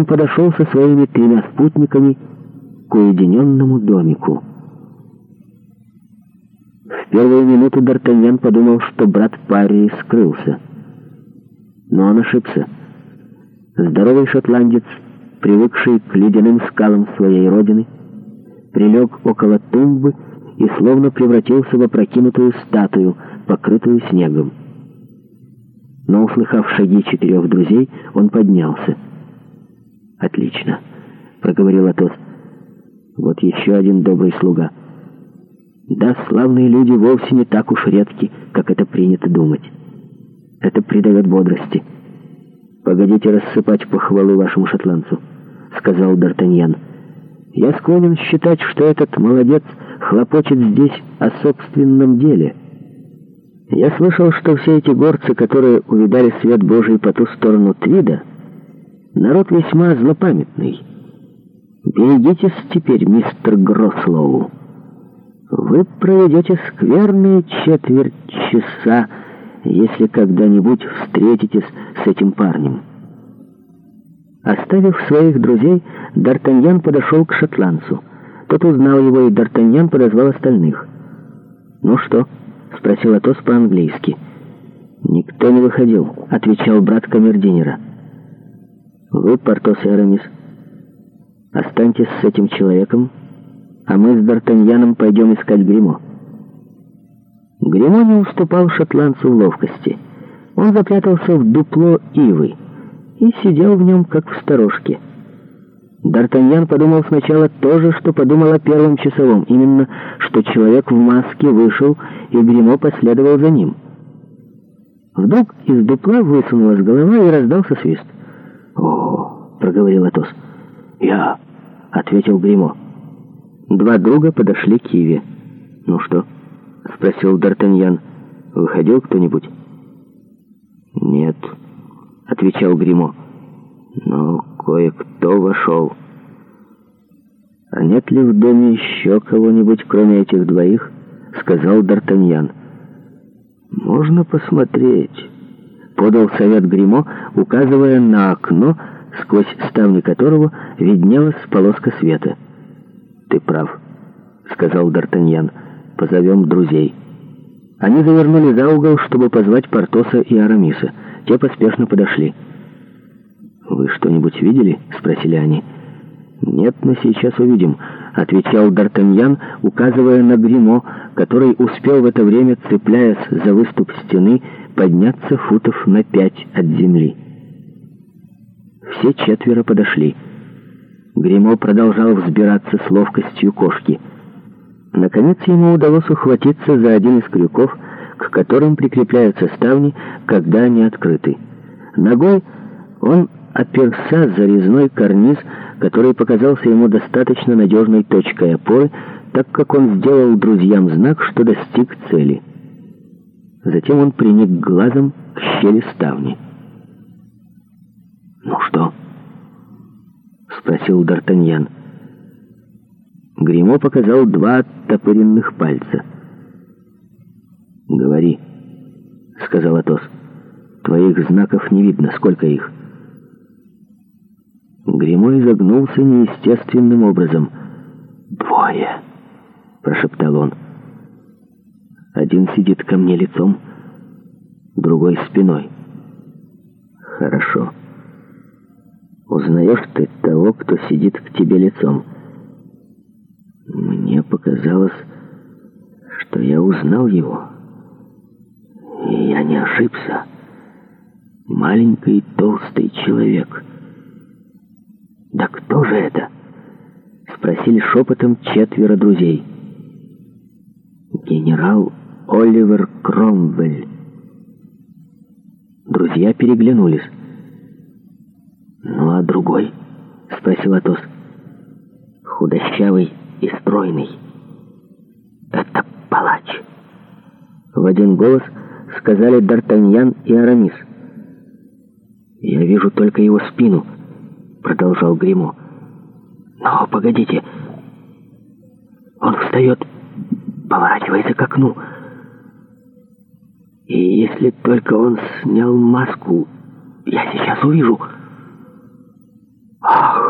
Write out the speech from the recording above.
он подошел со своими тремя спутниками к уединенному домику. В первую минуту Д'Артаньян подумал, что брат Парри скрылся. Но он ошибся. Здоровый шотландец, привыкший к ледяным скалам своей родины, прилег около тумбы и словно превратился в опрокинутую статую, покрытую снегом. Но, услыхав шаги четырех друзей, он поднялся. «Отлично», — проговорил Атос. «Вот еще один добрый слуга». «Да, славные люди вовсе не так уж редки, как это принято думать. Это придает бодрости». «Погодите рассыпать похвалы вашему шотландцу», — сказал Д'Артаньян. «Я склонен считать, что этот молодец хлопочет здесь о собственном деле». Я слышал, что все эти горцы, которые увидали свет Божий по ту сторону Твида, — Народ весьма злопамятный. Берегитесь теперь, мистер Грослоу. Вы проведете скверные четверть часа, если когда-нибудь встретитесь с этим парнем. Оставив своих друзей, Д'Артаньян подошел к шотландцу. Тот узнал его, и Д'Артаньян подозвал остальных. «Ну что?» — спросил Атос по-английски. «Никто не выходил», — отвечал брат камердинера. «Вы, Портос и Арамис, останьтесь с этим человеком, а мы с Д'Артаньяном пойдем искать Гримо. Гримо не уступал шотландцу в ловкости. Он запрятался в дупло ивы и сидел в нем, как в сторожке. Д'Артаньян подумал сначала то же, что подумал о первом часовом, именно, что человек в маске вышел, и Гримо последовал за ним. Вдруг из дупла высунулась голова и раздался свист. «О!» — проговорил Атос. «Я!» — ответил Гримо. Два друга подошли к Киве. «Ну что?» — спросил Д'Артаньян. «Выходил кто-нибудь?» «Нет», — отвечал Гримо. «Но кое-кто вошел». «А нет ли в доме еще кого-нибудь, кроме этих двоих?» — сказал Д'Артаньян. «Можно посмотреть» подал совет Гримо, указывая на окно, сквозь ставни которого виднелась полоска света. «Ты прав», — сказал Д'Артаньян. «Позовем друзей». Они завернули за угол, чтобы позвать Портоса и Арамиса. Те поспешно подошли. «Вы что-нибудь видели?» — спросили они. «Нет, мы сейчас увидим», — отвечал Д'Артаньян, указывая на гримо, который успел в это время, цепляясь за выступ стены, подняться футов на пять от земли. Все четверо подошли. гримо продолжал взбираться с ловкостью кошки. Наконец ему удалось ухватиться за один из крюков, к которым прикрепляются ставни, когда они открыты. Ногой он оперся за резной карниз, который показался ему достаточно надежной точкой опоры, так как он сделал друзьям знак, что достиг цели. Затем он приник глазом к щели ставни. «Ну что?» — спросил Д'Артаньян. Гримо показал два оттопыренных пальца. «Говори», — сказал Атос. «Твоих знаков не видно. Сколько их?» Гремо изогнулся неестественным образом. «Двое!» — прошептал он. «Один сидит ко мне лицом, другой — спиной». «Хорошо. Узнаешь ты того, кто сидит к тебе лицом?» «Мне показалось, что я узнал его. И я не ошибся. Маленький толстый человек». «Да кто же это?» — спросили шепотом четверо друзей. «Генерал Оливер Кромвель». Друзья переглянулись. «Ну а другой?» — спросил Атос. «Худощавый и стройный. Это палач». В один голос сказали Д'Артаньян и Арамис. «Я вижу только его спину» продолжал Гриму. «Но погодите!» Он встает, поворачивается к окну. И если только он снял маску, я сейчас увижу. Ах!